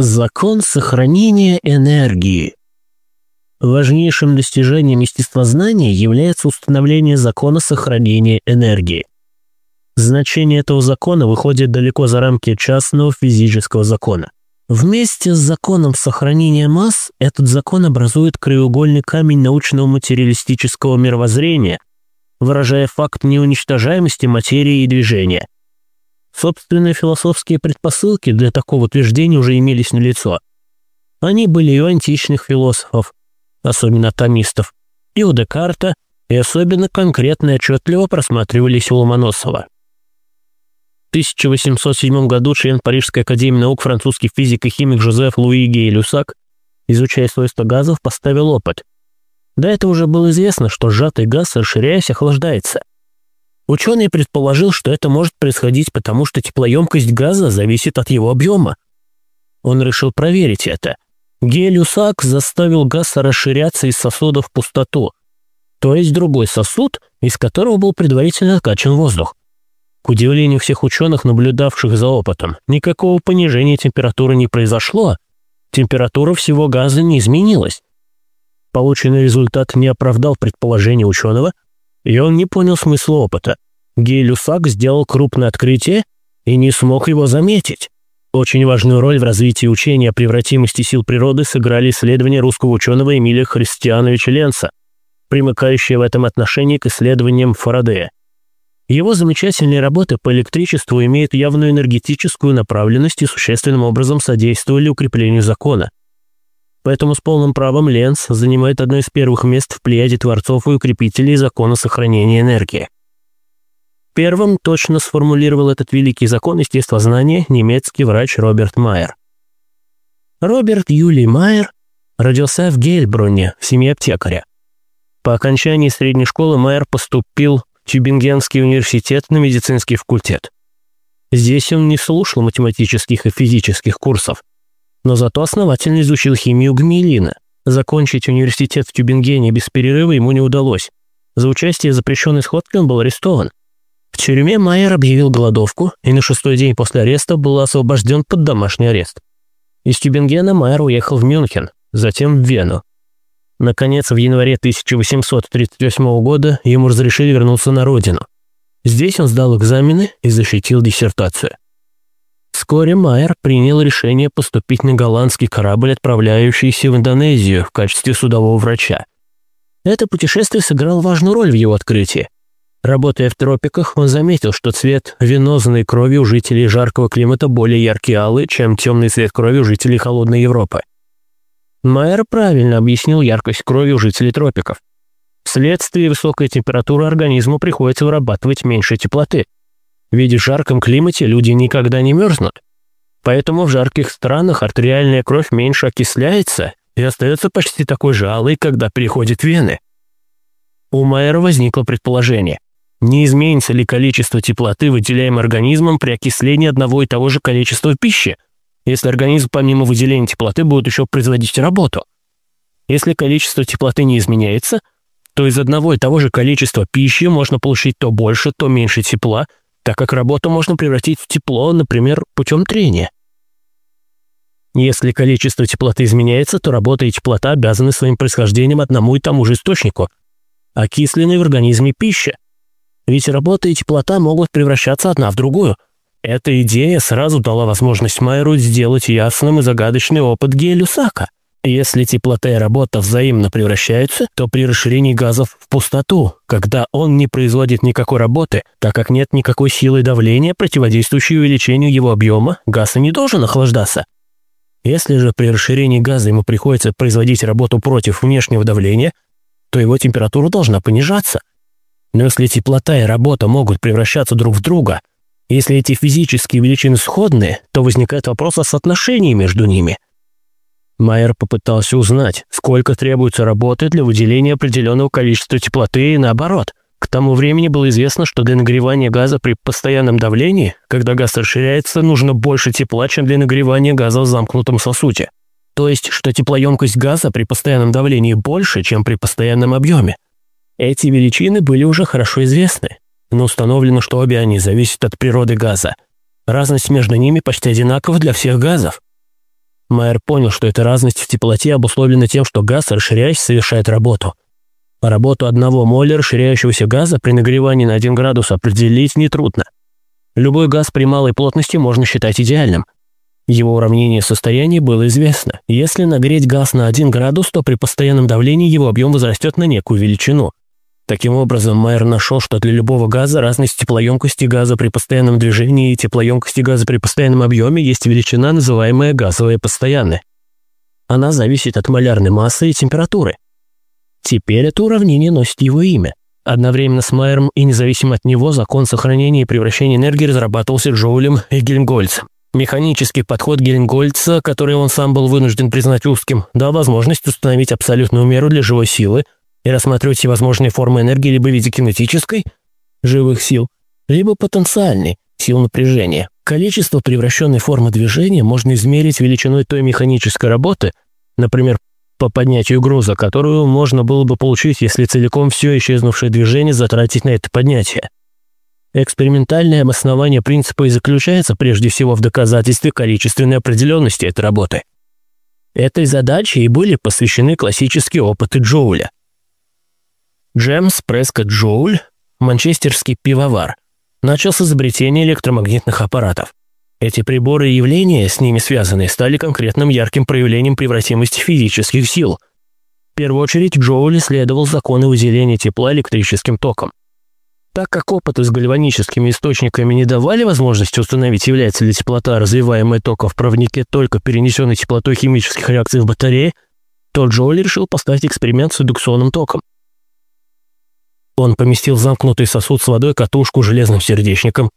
Закон сохранения энергии. Важнейшим достижением естествознания является установление закона сохранения энергии. Значение этого закона выходит далеко за рамки частного физического закона. Вместе с законом сохранения масс этот закон образует краеугольный камень научного материалистического мировоззрения, выражая факт неуничтожаемости материи и движения – Собственные философские предпосылки для такого утверждения уже имелись налицо. Они были и у античных философов, особенно томистов, и у Декарта, и особенно конкретно и отчетливо просматривались у Ломоносова. В 1807 году член Парижской академии наук французский физик и химик Жозеф Луи Гей Люсак, изучая свойства газов, поставил опыт. До этого уже было известно, что сжатый газ, расширяясь, охлаждается. Ученый предположил, что это может происходить потому, что теплоемкость газа зависит от его объема. Он решил проверить это. Гелиусак заставил газ расширяться из сосуда в пустоту, то есть другой сосуд, из которого был предварительно откачан воздух. К удивлению всех ученых, наблюдавших за опытом, никакого понижения температуры не произошло, температура всего газа не изменилась. Полученный результат не оправдал предположение ученого, и он не понял смысла опыта. Гей-Люсак сделал крупное открытие и не смог его заметить. Очень важную роль в развитии учения о превратимости сил природы сыграли исследования русского ученого Эмилия Христиановича Ленца, примыкающие в этом отношении к исследованиям Фарадея. Его замечательные работы по электричеству имеют явную энергетическую направленность и существенным образом содействовали укреплению закона. Поэтому с полным правом Ленц занимает одно из первых мест в плеяде творцов и укрепителей закона сохранения энергии. Первым точно сформулировал этот великий закон естествознания немецкий врач Роберт Майер. Роберт Юлий Майер родился в Гельбруне в семье аптекаря. По окончании средней школы Майер поступил в Тюбингенский университет на медицинский факультет. Здесь он не слушал математических и физических курсов, но зато основательно изучил химию гмелина. Закончить университет в Тюбингене без перерыва ему не удалось. За участие в запрещенной сходке он был арестован. В тюрьме Майер объявил голодовку и на шестой день после ареста был освобожден под домашний арест. Из Тюбингена Майер уехал в Мюнхен, затем в Вену. Наконец, в январе 1838 года ему разрешили вернуться на родину. Здесь он сдал экзамены и защитил диссертацию. Вскоре Майер принял решение поступить на голландский корабль, отправляющийся в Индонезию в качестве судового врача. Это путешествие сыграло важную роль в его открытии. Работая в тропиках, он заметил, что цвет венозной крови у жителей жаркого климата более яркий алый, чем темный цвет крови у жителей холодной Европы. Майер правильно объяснил яркость крови у жителей тропиков. Вследствие высокой температуры организму приходится вырабатывать меньше теплоты – ведь в жарком климате люди никогда не мерзнут. Поэтому в жарких странах артериальная кровь меньше окисляется и остается почти такой же алой, когда переходит вены. У Майера возникло предположение, не изменится ли количество теплоты, выделяемой организмом при окислении одного и того же количества пищи, если организм помимо выделения теплоты будет еще производить работу. Если количество теплоты не изменяется, то из одного и того же количества пищи можно получить то больше, то меньше тепла, так как работу можно превратить в тепло, например, путем трения. Если количество теплоты изменяется, то работа и теплота обязаны своим происхождением одному и тому же источнику – окисленной в организме пищи. Ведь работа и теплота могут превращаться одна в другую. Эта идея сразу дала возможность Майеру сделать ясным и загадочный опыт Гелиусака – если теплота и работа взаимно превращаются, то при расширении газов в пустоту, когда он не производит никакой работы, так как нет никакой силы давления, противодействующей увеличению его объема, газ и не должен охлаждаться. Если же при расширении газа ему приходится производить работу против внешнего давления, то его температура должна понижаться. Но если теплота и работа могут превращаться друг в друга, если эти физические величины сходны, то возникает вопрос о соотношении между ними – Майер попытался узнать, сколько требуется работы для выделения определенного количества теплоты и наоборот. К тому времени было известно, что для нагревания газа при постоянном давлении, когда газ расширяется, нужно больше тепла, чем для нагревания газа в замкнутом сосуде. То есть, что теплоемкость газа при постоянном давлении больше, чем при постоянном объеме. Эти величины были уже хорошо известны, но установлено, что обе они зависят от природы газа. Разность между ними почти одинакова для всех газов. Майер понял, что эта разность в теплоте обусловлена тем, что газ, расширяясь, совершает работу. А работу одного моля расширяющегося газа при нагревании на 1 градус определить нетрудно. Любой газ при малой плотности можно считать идеальным. Его уравнение состояния было известно. Если нагреть газ на 1 градус, то при постоянном давлении его объем возрастет на некую величину. Таким образом, Майер нашел, что для любого газа разность теплоемкости газа при постоянном движении и теплоемкости газа при постоянном объеме есть величина, называемая газовая постоянная. Она зависит от малярной массы и температуры. Теперь это уравнение носит его имя. Одновременно с Майером и независимо от него закон сохранения и превращения энергии разрабатывался Джоулем и Гельмгольцем. Механический подход Гельмгольца, который он сам был вынужден признать узким, дал возможность установить абсолютную меру для живой силы – и рассматривать всевозможные формы энергии либо в виде кинетической, живых сил, либо потенциальной, сил напряжения. Количество превращенной формы движения можно измерить величиной той механической работы, например, по поднятию груза, которую можно было бы получить, если целиком все исчезнувшее движение затратить на это поднятие. Экспериментальное обоснование принципа и заключается прежде всего в доказательстве количественной определенности этой работы. Этой задаче и были посвящены классические опыты Джоуля. Джемс Прескотт Джоуль, манчестерский пивовар, начал с изобретения электромагнитных аппаратов. Эти приборы и явления, с ними связанные, стали конкретным ярким проявлением превратимости физических сил. В первую очередь Джоуль исследовал законы выделения тепла электрическим током. Так как опыты с гальваническими источниками не давали возможности установить, является ли теплота, развиваемая током в проводнике, только перенесенной теплотой химических реакций в батарее, то Джоуль решил поставить эксперимент с индукционным током. Он поместил в замкнутый сосуд с водой катушку железным сердечником.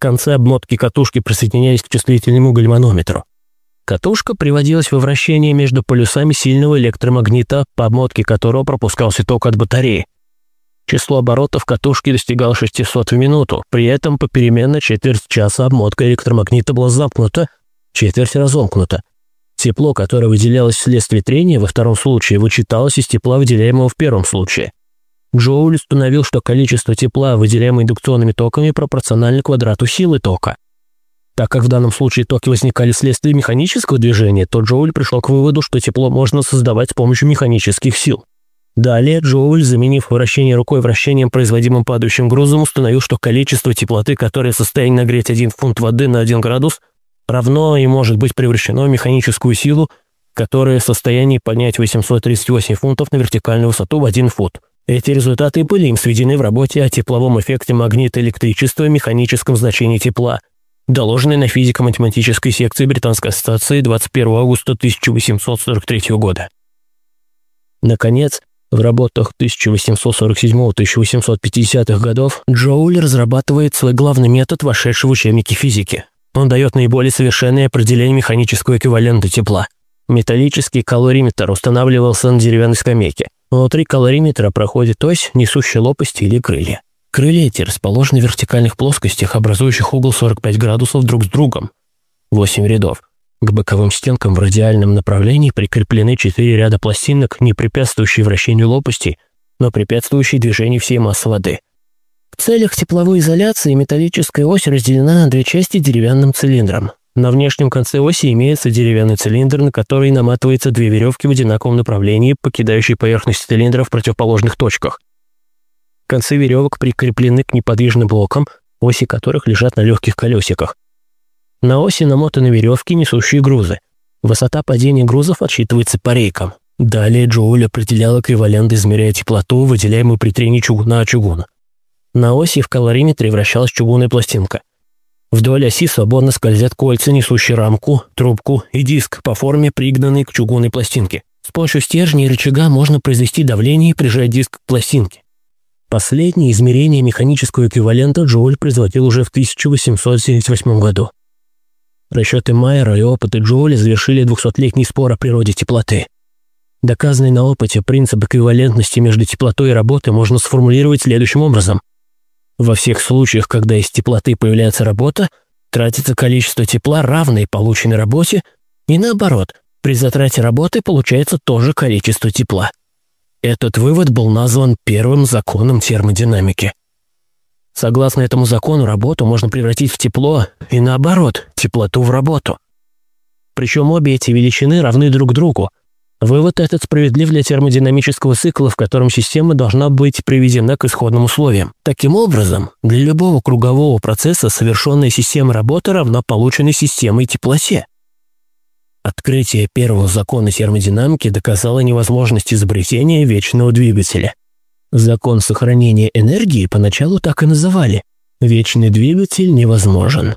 Концы обмотки катушки присоединялись к чувствительному гальманометру. Катушка приводилась во вращение между полюсами сильного электромагнита, по обмотке которого пропускался ток от батареи. Число оборотов катушки достигало 600 в минуту, при этом попеременно четверть часа обмотка электромагнита была замкнута, четверть разомкнута. Тепло, которое выделялось вследствие трения во втором случае, вычиталось из тепла, выделяемого в первом случае. Джоуль установил, что количество тепла, выделяемое индукционными токами, пропорционально квадрату силы тока. Так как в данном случае токи возникали вследствие механического движения, то Джоуль пришел к выводу, что тепло можно создавать с помощью механических сил. Далее Джоуль, заменив вращение рукой вращением, производимым падающим грузом, установил, что количество теплоты, которое в состоянии нагреть 1 фунт воды на 1 градус, равно и может быть превращено в механическую силу, которая в состоянии поднять 838 фунтов на вертикальную высоту в 1 фут. Эти результаты были им сведены в работе о тепловом эффекте магнита электричества и механическом значении тепла, доложенной на физико-математической секции Британской ассоциации 21 августа 1843 года. Наконец, в работах 1847-1850-х годов Джоуль разрабатывает свой главный метод, вошедший в учебники физики. Он дает наиболее совершенное определение механического эквивалента тепла. Металлический калориметр устанавливался на деревянной скамейке. Внутри калориметра проходит ось, несущая лопасти или крылья. Крылья эти расположены в вертикальных плоскостях, образующих угол 45 градусов друг с другом. 8 рядов. К боковым стенкам в радиальном направлении прикреплены 4 ряда пластинок, не препятствующие вращению лопастей, но препятствующие движению всей массы воды. В целях тепловой изоляции металлическая ось разделена на две части деревянным цилиндром. На внешнем конце оси имеется деревянный цилиндр, на который наматываются две веревки в одинаковом направлении, покидающие поверхность цилиндра в противоположных точках. Концы веревок прикреплены к неподвижным блокам, оси которых лежат на легких колесиках. На оси намотаны веревки, несущие грузы. Высота падения грузов отсчитывается по рейкам. Далее Джоуль определял эквивалент, измеряя теплоту, выделяемую при трении чугуна от чугуна. На оси в калориметре вращалась чугунная пластинка – Вдоль оси свободно скользят кольца, несущие рамку, трубку и диск по форме, пригнанный к чугунной пластинке. С помощью стержня и рычага можно произвести давление и прижать диск к пластинке. Последнее измерение механического эквивалента Джоуль производил уже в 1878 году. Расчеты Майера и опыты Джоуля завершили 200-летний спор о природе теплоты. Доказанный на опыте принцип эквивалентности между теплотой и работой можно сформулировать следующим образом – во всех случаях, когда из теплоты появляется работа, тратится количество тепла, равное полученной работе, и наоборот, при затрате работы получается тоже количество тепла. Этот вывод был назван первым законом термодинамики. Согласно этому закону, работу можно превратить в тепло и наоборот, теплоту в работу. причем обе эти величины равны друг другу. Вывод этот справедлив для термодинамического цикла, в котором система должна быть приведена к исходным условиям. Таким образом, для любого кругового процесса совершенная система работы равна полученной системой теплоте. Открытие первого закона термодинамики доказало невозможность изобретения вечного двигателя. Закон сохранения энергии поначалу так и называли – вечный двигатель невозможен.